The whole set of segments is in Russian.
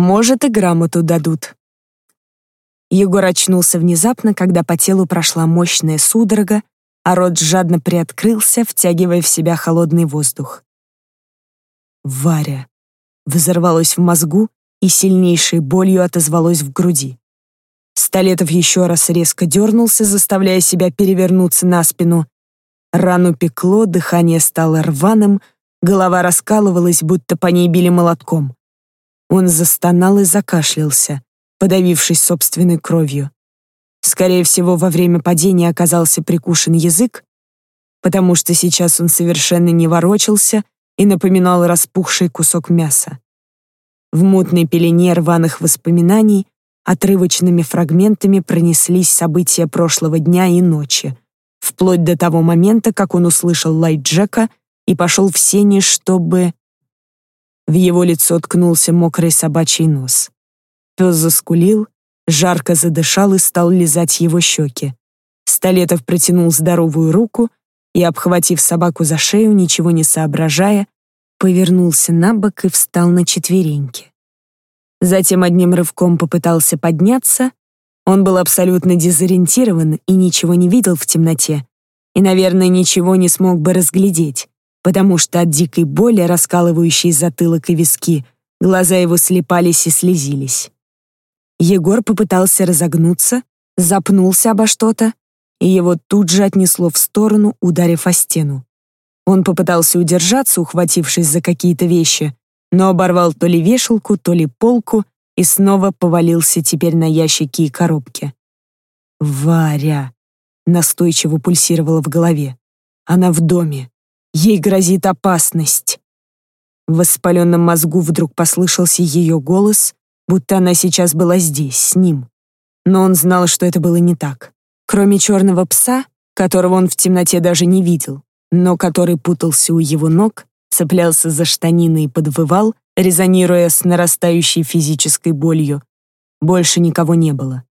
Может, и грамоту дадут. Егор очнулся внезапно, когда по телу прошла мощная судорога, а рот жадно приоткрылся, втягивая в себя холодный воздух. «Варя!» взорвалось в мозгу и сильнейшей болью отозвалось в груди. Столетов еще раз резко дернулся, заставляя себя перевернуться на спину. Рану пекло, дыхание стало рваным, голова раскалывалась, будто по ней били молотком. Он застонал и закашлялся, подавившись собственной кровью. Скорее всего, во время падения оказался прикушен язык, потому что сейчас он совершенно не ворочался и напоминал распухший кусок мяса. В мутной пелене рваных воспоминаний отрывочными фрагментами пронеслись события прошлого дня и ночи, вплоть до того момента, как он услышал лай Джека и пошел в сени, чтобы... В его лицо ткнулся мокрый собачий нос. Пес заскулил, жарко задышал и стал лизать его щеки. Столетов протянул здоровую руку и, обхватив собаку за шею, ничего не соображая, повернулся на бок и встал на четвереньки. Затем одним рывком попытался подняться. Он был абсолютно дезориентирован и ничего не видел в темноте. И, наверное, ничего не смог бы разглядеть потому что от дикой боли, раскалывающей затылок и виски, глаза его слепались и слезились. Егор попытался разогнуться, запнулся обо что-то, и его тут же отнесло в сторону, ударив о стену. Он попытался удержаться, ухватившись за какие-то вещи, но оборвал то ли вешалку, то ли полку и снова повалился теперь на ящики и коробки. «Варя!» — настойчиво пульсировала в голове. «Она в доме. Ей грозит опасность. В воспаленном мозгу вдруг послышался ее голос, будто она сейчас была здесь, с ним. Но он знал, что это было не так. Кроме черного пса, которого он в темноте даже не видел, но который путался у его ног, цеплялся за штанины и подвывал, резонируя с нарастающей физической болью, больше никого не было.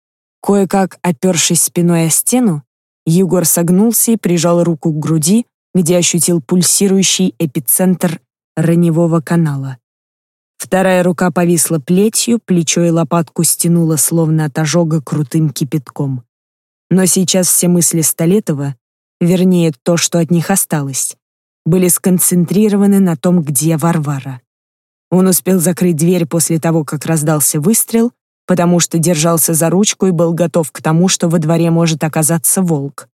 Кое-как, опершись спиной о стену, Егор согнулся и прижал руку к груди, где ощутил пульсирующий эпицентр раневого канала. Вторая рука повисла плетью, плечо и лопатку стянуло словно от ожога крутым кипятком. Но сейчас все мысли Столетова, вернее, то, что от них осталось, были сконцентрированы на том, где Варвара. Он успел закрыть дверь после того, как раздался выстрел, потому что держался за ручку и был готов к тому, что во дворе может оказаться волк.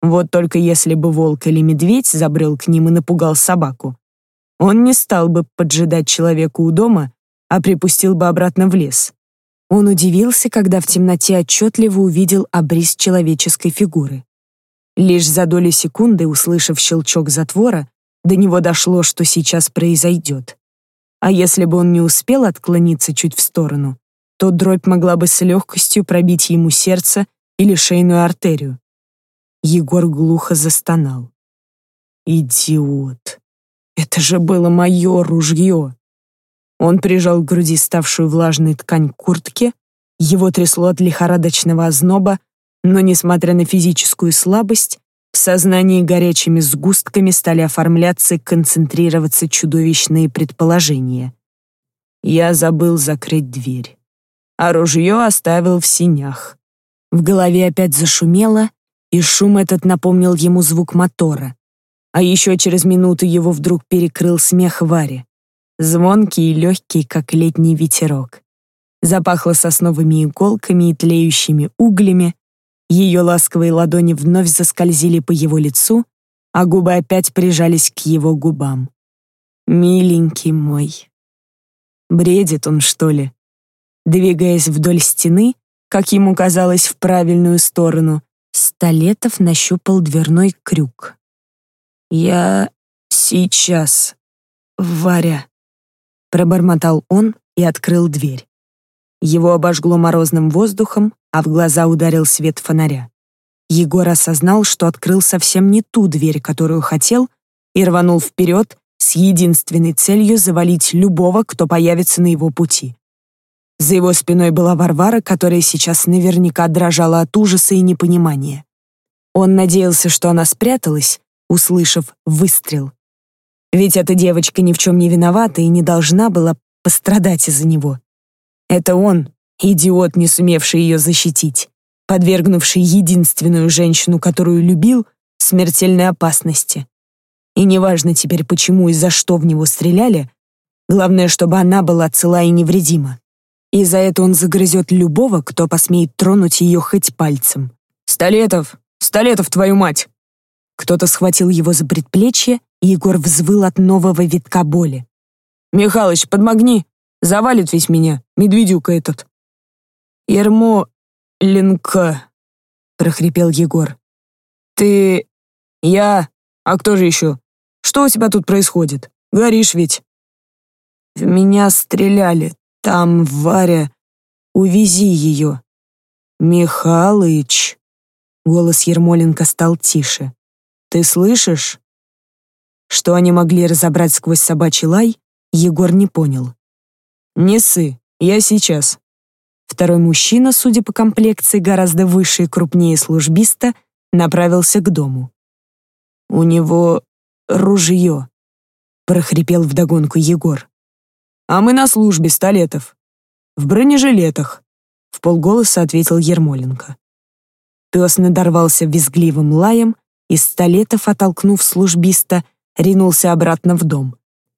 Вот только если бы волк или медведь забрел к ним и напугал собаку, он не стал бы поджидать человека у дома, а припустил бы обратно в лес. Он удивился, когда в темноте отчетливо увидел обрис человеческой фигуры. Лишь за доли секунды, услышав щелчок затвора, до него дошло, что сейчас произойдет. А если бы он не успел отклониться чуть в сторону, то дробь могла бы с легкостью пробить ему сердце или шейную артерию. Егор глухо застонал. «Идиот! Это же было мое ружье!» Он прижал к груди ставшую влажной ткань куртки, его трясло от лихорадочного озноба, но, несмотря на физическую слабость, в сознании горячими сгустками стали оформляться и концентрироваться чудовищные предположения. Я забыл закрыть дверь, а ружье оставил в синях. В голове опять зашумело, и шум этот напомнил ему звук мотора. А еще через минуту его вдруг перекрыл смех Вари. Звонкий и легкий, как летний ветерок. Запахло сосновыми иголками и тлеющими углями. Ее ласковые ладони вновь заскользили по его лицу, а губы опять прижались к его губам. «Миленький мой». Бредит он, что ли? Двигаясь вдоль стены, как ему казалось, в правильную сторону, Столетов нащупал дверной крюк. «Я сейчас, Варя», — пробормотал он и открыл дверь. Его обожгло морозным воздухом, а в глаза ударил свет фонаря. Егор осознал, что открыл совсем не ту дверь, которую хотел, и рванул вперед с единственной целью завалить любого, кто появится на его пути. За его спиной была Варвара, которая сейчас наверняка дрожала от ужаса и непонимания. Он надеялся, что она спряталась, услышав выстрел. Ведь эта девочка ни в чем не виновата и не должна была пострадать из-за него. Это он, идиот, не сумевший ее защитить, подвергнувший единственную женщину, которую любил, смертельной опасности. И неважно теперь, почему и за что в него стреляли, главное, чтобы она была цела и невредима. И за это он загрызет любого, кто посмеет тронуть ее хоть пальцем. «Столетов! Столетов, твою мать!» Кто-то схватил его за предплечье, и Егор взвыл от нового витка боли. «Михалыч, подмогни! Завалит весь меня, медведюка этот!» «Ермо... Ленка...» — прохрипел Егор. «Ты... я... А кто же еще? Что у тебя тут происходит? Горишь ведь?» «В меня стреляли. Там Варя. Увези ее». «Михалыч...» Голос Ермоленко стал тише. «Ты слышишь?» Что они могли разобрать сквозь собачий лай, Егор не понял. «Не ссы, я сейчас». Второй мужчина, судя по комплекции, гораздо выше и крупнее службиста, направился к дому. «У него ружье», — прохрипел вдогонку Егор. «А мы на службе, Столетов. В бронежилетах», — в полголоса ответил Ермоленко. Пес надорвался визгливым лаем, и Столетов, оттолкнув службиста, ринулся обратно в дом.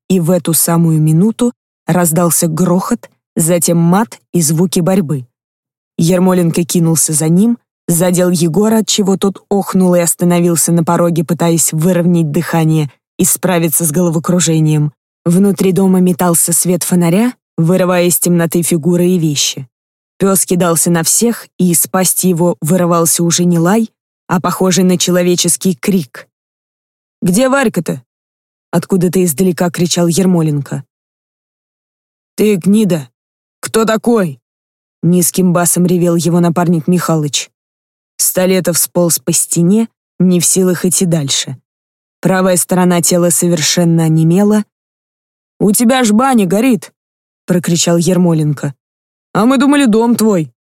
И в эту самую минуту раздался грохот, затем мат и звуки борьбы. Ермоленко кинулся за ним, задел Егора, от чего тот охнул и остановился на пороге, пытаясь выровнять дыхание и справиться с головокружением. Внутри дома метался свет фонаря, вырывая из темноты фигуры и вещи. Пес кидался на всех, и из его вырывался уже не лай, а похожий на человеческий крик. «Где Варька-то?» Откуда-то издалека кричал Ермоленко. «Ты, гнида! Кто такой?» Низким басом ревел его напарник Михалыч. Столетов сполз по стене, не в силах идти дальше. Правая сторона тела совершенно онемела. «У тебя ж баня горит!» — прокричал Ермоленко. «А мы думали, дом твой!»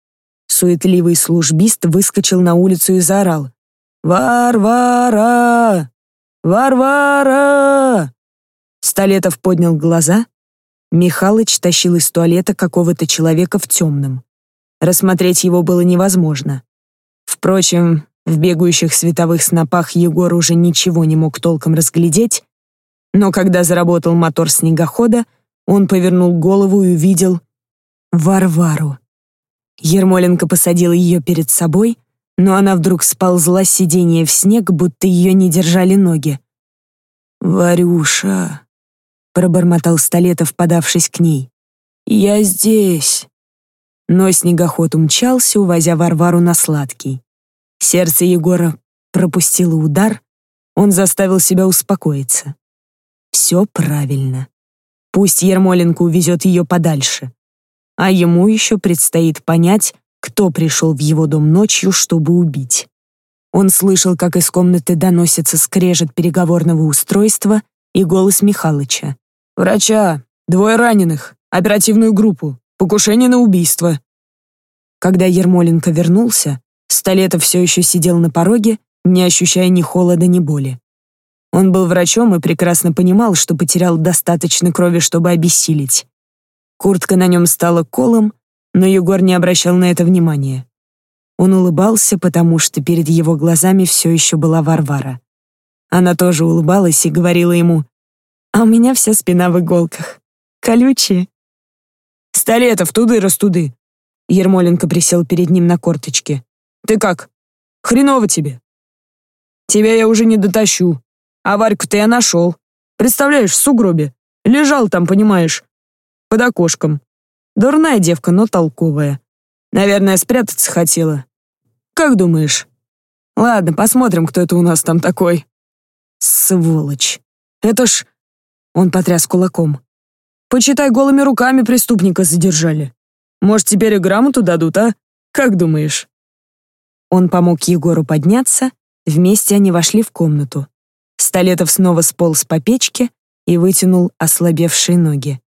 Суетливый службист выскочил на улицу и заорал. «Варвара! Варвара!» Столетов поднял глаза. Михалыч тащил из туалета какого-то человека в темном. Рассмотреть его было невозможно. Впрочем, в бегающих световых снопах Егор уже ничего не мог толком разглядеть, но когда заработал мотор снегохода, он повернул голову и увидел Варвару. Ермоленко посадил ее перед собой, но она вдруг сползла с сиденья в снег, будто ее не держали ноги. «Варюша», — пробормотал Столетов, подавшись к ней, — «я здесь». Но снегоход умчался, увозя Варвару на сладкий. Сердце Егора пропустило удар, он заставил себя успокоиться. Все правильно. Пусть Ермоленко увезет ее подальше а ему еще предстоит понять, кто пришел в его дом ночью, чтобы убить. Он слышал, как из комнаты доносится скрежет переговорного устройства и голос Михалыча. «Врача! Двое раненых! Оперативную группу! Покушение на убийство!» Когда Ермоленко вернулся, Столетов все еще сидел на пороге, не ощущая ни холода, ни боли. Он был врачом и прекрасно понимал, что потерял достаточно крови, чтобы обессилить. Куртка на нем стала колом, но Егор не обращал на это внимания. Он улыбался, потому что перед его глазами все еще была Варвара. Она тоже улыбалась и говорила ему, «А у меня вся спина в иголках. Колючие». «Столетов, туды-растуды!» Ермоленко присел перед ним на корточке. «Ты как? Хреново тебе?» «Тебя я уже не дотащу. А Варьку-то я нашел. Представляешь, в сугробе. Лежал там, понимаешь, под окошком. Дурная девка, но толковая. Наверное, спрятаться хотела. Как думаешь? Ладно, посмотрим, кто это у нас там такой. Сволочь. Это ж... Он потряс кулаком. Почитай, голыми руками преступника задержали. Может, теперь и грамоту дадут, а? Как думаешь? Он помог Егору подняться, вместе они вошли в комнату. Столетов снова сполз по печке и вытянул ослабевшие ноги.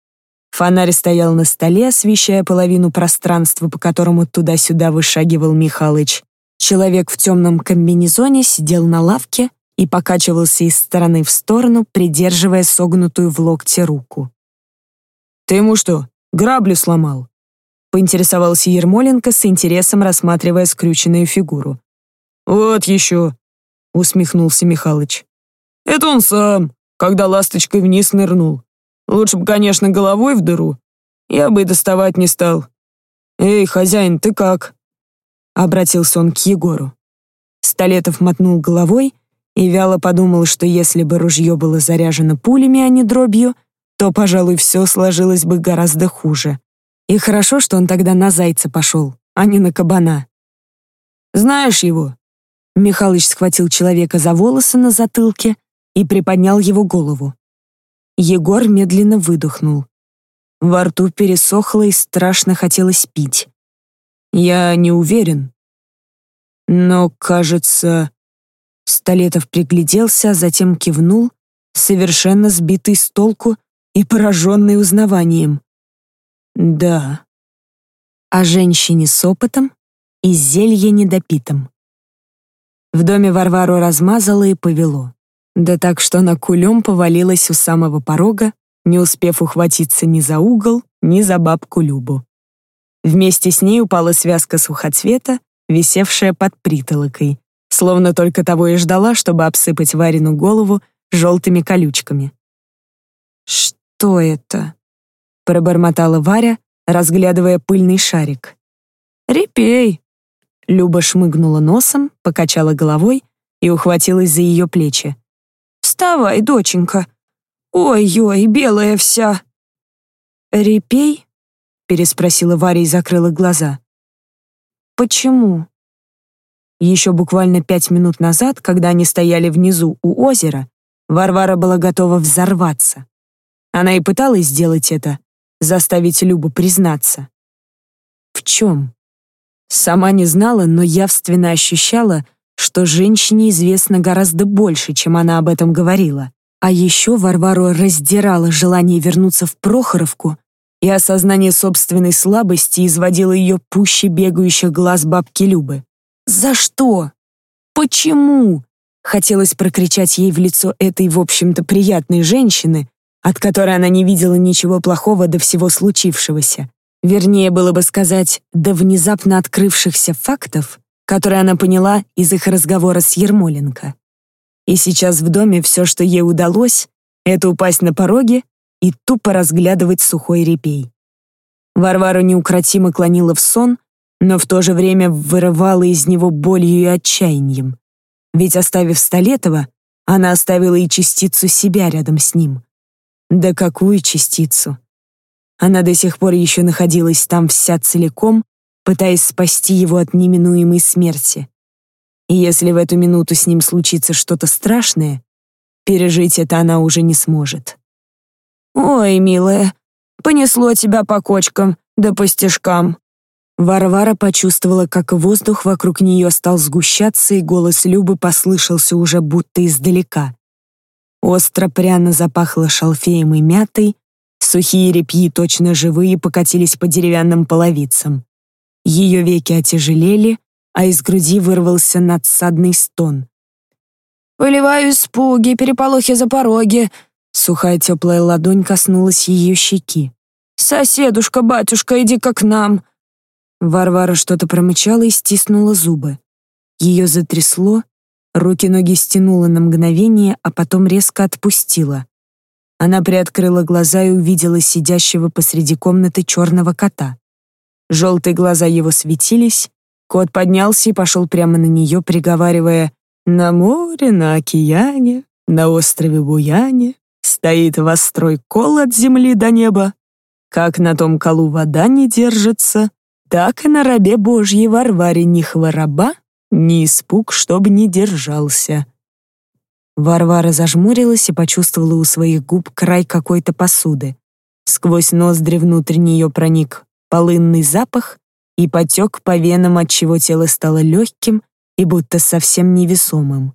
Фонарь стоял на столе, освещая половину пространства, по которому туда-сюда вышагивал Михалыч. Человек в темном комбинезоне сидел на лавке и покачивался из стороны в сторону, придерживая согнутую в локте руку. «Ты ему что, грабли сломал?» поинтересовался Ермоленко с интересом, рассматривая скрюченную фигуру. «Вот еще», — усмехнулся Михалыч. «Это он сам, когда ласточкой вниз нырнул. Лучше бы, конечно, головой в дыру. Я бы и доставать не стал. Эй, хозяин, ты как?» Обратился он к Егору. Столетов мотнул головой и вяло подумал, что если бы ружье было заряжено пулями, а не дробью, то, пожалуй, все сложилось бы гораздо хуже. И хорошо, что он тогда на зайца пошел, а не на кабана. «Знаешь его?» Михалыч схватил человека за волосы на затылке и приподнял его голову. Егор медленно выдохнул. Во рту пересохло и страшно хотелось пить. «Я не уверен. Но, кажется...» Столетов пригляделся, а затем кивнул, совершенно сбитый с толку и пораженный узнаванием. «Да». О женщине с опытом и зелье недопитым. В доме Варвару размазало и повело. Да так, что она кулем повалилась у самого порога, не успев ухватиться ни за угол, ни за бабку Любу. Вместе с ней упала связка сухоцвета, висевшая под притолокой, словно только того и ждала, чтобы обсыпать Варину голову желтыми колючками. «Что это?» — пробормотала Варя, разглядывая пыльный шарик. «Репей!» Люба шмыгнула носом, покачала головой и ухватилась за ее плечи. «Вставай, доченька! Ой-ой, белая вся!» «Репей?» — переспросила Варя и закрыла глаза. «Почему?» Еще буквально пять минут назад, когда они стояли внизу у озера, Варвара была готова взорваться. Она и пыталась сделать это, заставить Любу признаться. В чем? Сама не знала, но явственно ощущала, что женщине известно гораздо больше, чем она об этом говорила. А еще Варвару раздирало желание вернуться в Прохоровку, и осознание собственной слабости изводило ее пуще бегающих глаз бабки Любы. За что? Почему? Хотелось прокричать ей в лицо этой, в общем-то, приятной женщины, от которой она не видела ничего плохого до всего случившегося. Вернее, было бы сказать, до внезапно открывшихся фактов, которые она поняла из их разговора с Ермоленко. И сейчас в доме все, что ей удалось, это упасть на пороге и тупо разглядывать сухой репей. Варвару неукротимо клонила в сон, но в то же время вырывала из него болью и отчаянием. Ведь оставив Столетова, она оставила и частицу себя рядом с ним. Да какую частицу? Она до сих пор еще находилась там вся целиком, пытаясь спасти его от неминуемой смерти. И если в эту минуту с ним случится что-то страшное, пережить это она уже не сможет. «Ой, милая, понесло тебя по кочкам да по стежкам», Варвара почувствовала, как воздух вокруг нее стал сгущаться, и голос Любы послышался уже будто издалека. Остро пряно запахло шалфеем и мятой, сухие репьи, точно живые, покатились по деревянным половицам. Ее веки отяжелели, а из груди вырвался надсадный стон. «Выливаю испуги, переполохи за пороги», Сухая теплая ладонь коснулась ее щеки. «Соседушка, батюшка, иди-ка к нам. Варвара что-то промычала и стиснула зубы. Ее затрясло, руки-ноги стянула на мгновение, а потом резко отпустила. Она приоткрыла глаза и увидела сидящего посреди комнаты черного кота. Желтые глаза его светились, кот поднялся и пошел прямо на нее, приговаривая «На море, на океане, на острове Буяне стоит вострой кол от земли до неба. Как на том колу вода не держится, так и на рабе Божьей Варваре ни хвороба, ни испуг, чтоб не держался. Варвара зажмурилась и почувствовала у своих губ край какой-то посуды. Сквозь ноздри внутрь нее проник полынный запах и потек по венам, отчего тело стало легким и будто совсем невесомым.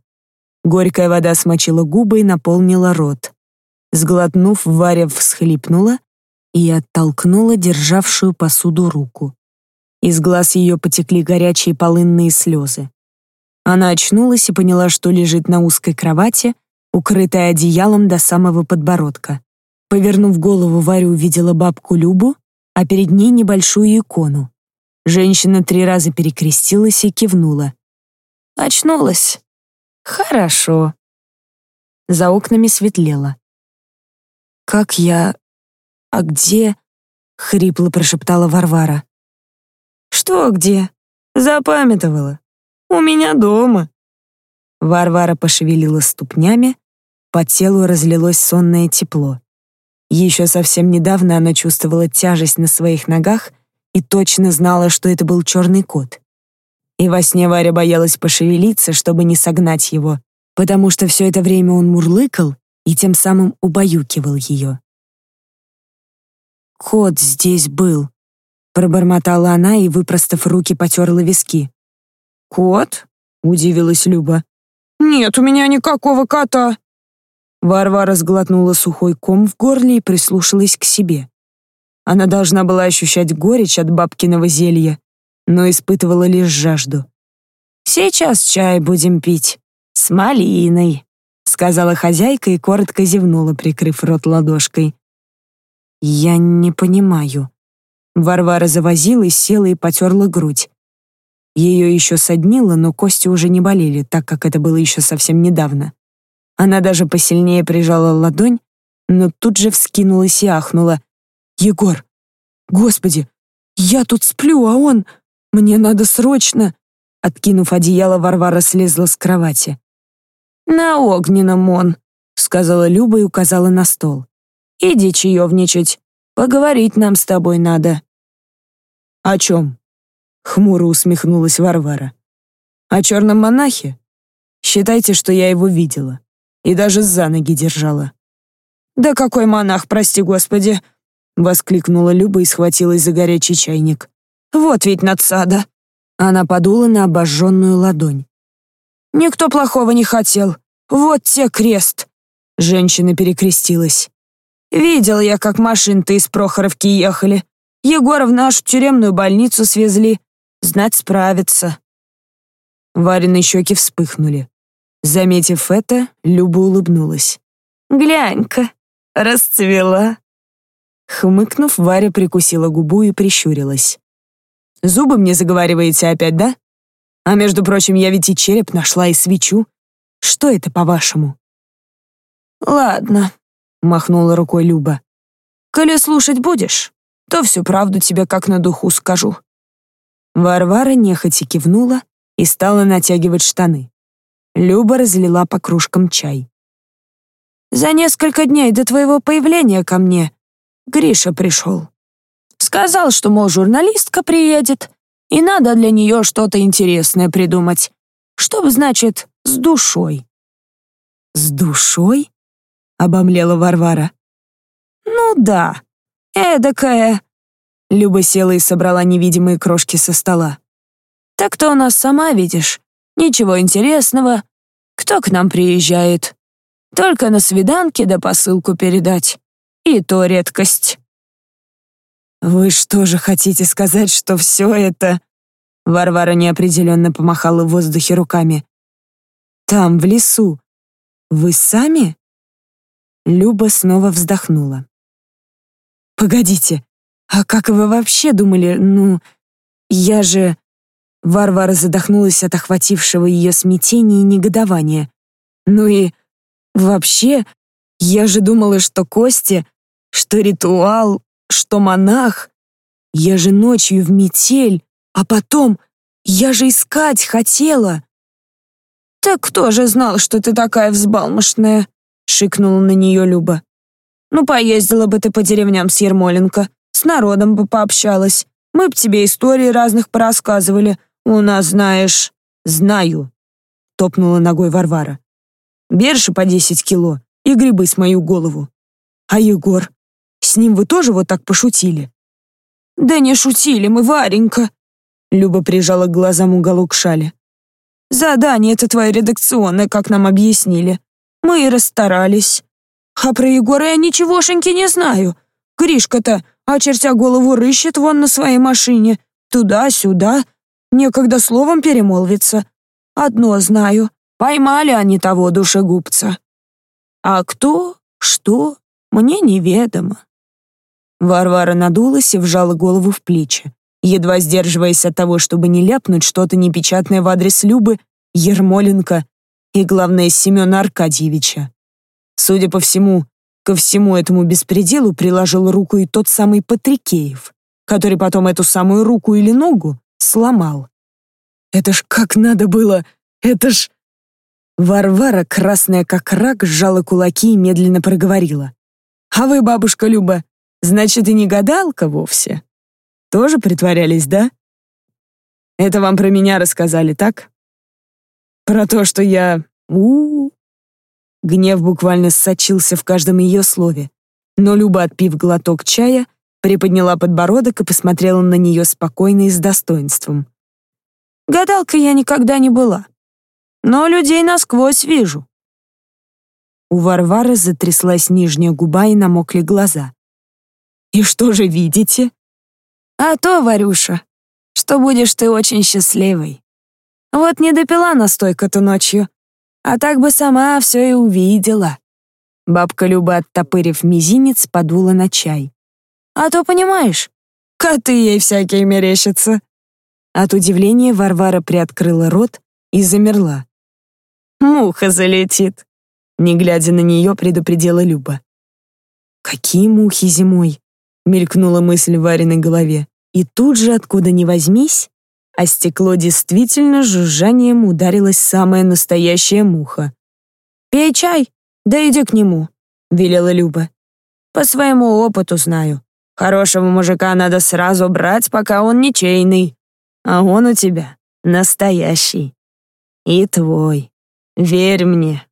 Горькая вода смочила губы и наполнила рот. Сглотнув, Варя всхлипнула и оттолкнула державшую посуду руку. Из глаз ее потекли горячие полынные слезы. Она очнулась и поняла, что лежит на узкой кровати, укрытая одеялом до самого подбородка. Повернув голову, Варя увидела бабку Любу, а перед ней небольшую икону. Женщина три раза перекрестилась и кивнула. «Очнулась. Хорошо». За окнами светлело. «Как я... А где...» — хрипло прошептала Варвара. «Что где? Запамятовала. У меня дома». Варвара пошевелила ступнями, по телу разлилось сонное тепло. Еще совсем недавно она чувствовала тяжесть на своих ногах и точно знала, что это был черный кот. И во сне Варя боялась пошевелиться, чтобы не согнать его, потому что все это время он мурлыкал и тем самым убаюкивал ее. «Кот здесь был», — пробормотала она и, выпростав руки, потерла виски. «Кот?» — удивилась Люба. «Нет у меня никакого кота». Варвара сглотнула сухой ком в горле и прислушалась к себе. Она должна была ощущать горечь от бабкиного зелья, но испытывала лишь жажду. «Сейчас чай будем пить. С малиной», — сказала хозяйка и коротко зевнула, прикрыв рот ладошкой. «Я не понимаю». Варвара завозилась, села и потерла грудь. Ее еще соднило, но кости уже не болели, так как это было еще совсем недавно. Она даже посильнее прижала ладонь, но тут же вскинулась и ахнула. «Егор! Господи! Я тут сплю, а он... Мне надо срочно...» Откинув одеяло, Варвара слезла с кровати. «На огненном он», — сказала Люба и указала на стол. «Иди чаевничать. Поговорить нам с тобой надо». «О чем?» Хмуро усмехнулась Варвара. «О черном монахе? Считайте, что я его видела. И даже за ноги держала». «Да какой монах, прости господи!» Воскликнула Люба и схватилась за горячий чайник. «Вот ведь надсада!» Она подула на обожженную ладонь. «Никто плохого не хотел. Вот те крест!» Женщина перекрестилась. «Видел я, как машин-то из Прохоровки ехали. Егора в нашу тюремную больницу свезли. Знать справится. Варины щеки вспыхнули. Заметив это, Люба улыбнулась. «Глянь-ка, расцвела». Хмыкнув, Варя прикусила губу и прищурилась. «Зубы мне заговариваете опять, да? А между прочим, я ведь и череп нашла, и свечу. Что это, по-вашему?» «Ладно», — махнула рукой Люба. «Коли слушать будешь, то всю правду тебе как на духу скажу. Варвара нехотя кивнула и стала натягивать штаны. Люба разлила по кружкам чай. «За несколько дней до твоего появления ко мне Гриша пришел. Сказал, что, мол, журналистка приедет, и надо для нее что-то интересное придумать. Чтоб, значит, с душой». «С душой?» — обомлела Варвара. «Ну да, эдакая Люба села и собрала невидимые крошки со стола. «Так то у нас сама видишь. Ничего интересного. Кто к нам приезжает? Только на свиданке да посылку передать. И то редкость». «Вы что же хотите сказать, что все это...» Варвара неопределенно помахала в воздухе руками. «Там, в лесу. Вы сами?» Люба снова вздохнула. «Погодите, «А как вы вообще думали? Ну, я же...» Варвара задохнулась от охватившего ее смятения и негодования. «Ну и... вообще, я же думала, что Костя, что ритуал, что монах. Я же ночью в метель, а потом... Я же искать хотела!» «Так кто же знал, что ты такая взбалмошная?» — шикнула на нее Люба. «Ну, поездила бы ты по деревням с Ермоленко, с народом бы пообщалась. Мы б тебе истории разных порассказывали. У нас, знаешь...» «Знаю», — топнула ногой Варвара. «Берши по десять кило и грибы с мою голову. А Егор? С ним вы тоже вот так пошутили?» «Да не шутили мы, Варенька!» Люба прижала к глазам уголок шали. «Задание это твое редакционное, как нам объяснили. Мы и расстарались. А про Егора я ничегошеньки не знаю. Гришка-то очертя голову, рыщет вон на своей машине, туда-сюда, некогда словом перемолвиться. Одно знаю, поймали они того душегубца. А кто, что, мне неведомо. Варвара надулась и вжала голову в плечи, едва сдерживаясь от того, чтобы не ляпнуть что-то непечатное в адрес Любы, Ермоленко и, главное, Семена Аркадьевича. Судя по всему, ко всему этому беспределу приложил руку и тот самый Патрикеев, который потом эту самую руку или ногу сломал. Это ж как надо было, это ж... Варвара, красная как рак, сжала кулаки и медленно проговорила. «А вы, бабушка Люба, значит, и не гадалка вовсе? Тоже притворялись, да? Это вам про меня рассказали, так? Про то, что я... у, -у, -у. Гнев буквально сочился в каждом ее слове. Но Люба, отпив глоток чая, приподняла подбородок и посмотрела на нее спокойно и с достоинством. «Гадалкой я никогда не была но людей насквозь вижу». У Варвары затряслась нижняя губа и намокли глаза. «И что же видите?» «А то, Варюша, что будешь ты очень счастливой. Вот не допила настойка-то ночью, а так бы сама все и увидела». Бабка Люба, оттопырив мизинец, подула на чай. «А то, понимаешь, коты ей всякие мерещатся». От удивления Варвара приоткрыла рот и замерла. Муха залетит!» Не глядя на нее, предупредила Люба. «Какие мухи зимой?» — мелькнула мысль в Вариной голове. И тут же, откуда ни возьмись, а стекло действительно жужжанием ударилась самая настоящая муха. «Пей чай, да иди к нему», — велела Люба. «По своему опыту знаю. Хорошего мужика надо сразу брать, пока он ничейный. А он у тебя настоящий. И твой». Верь мне,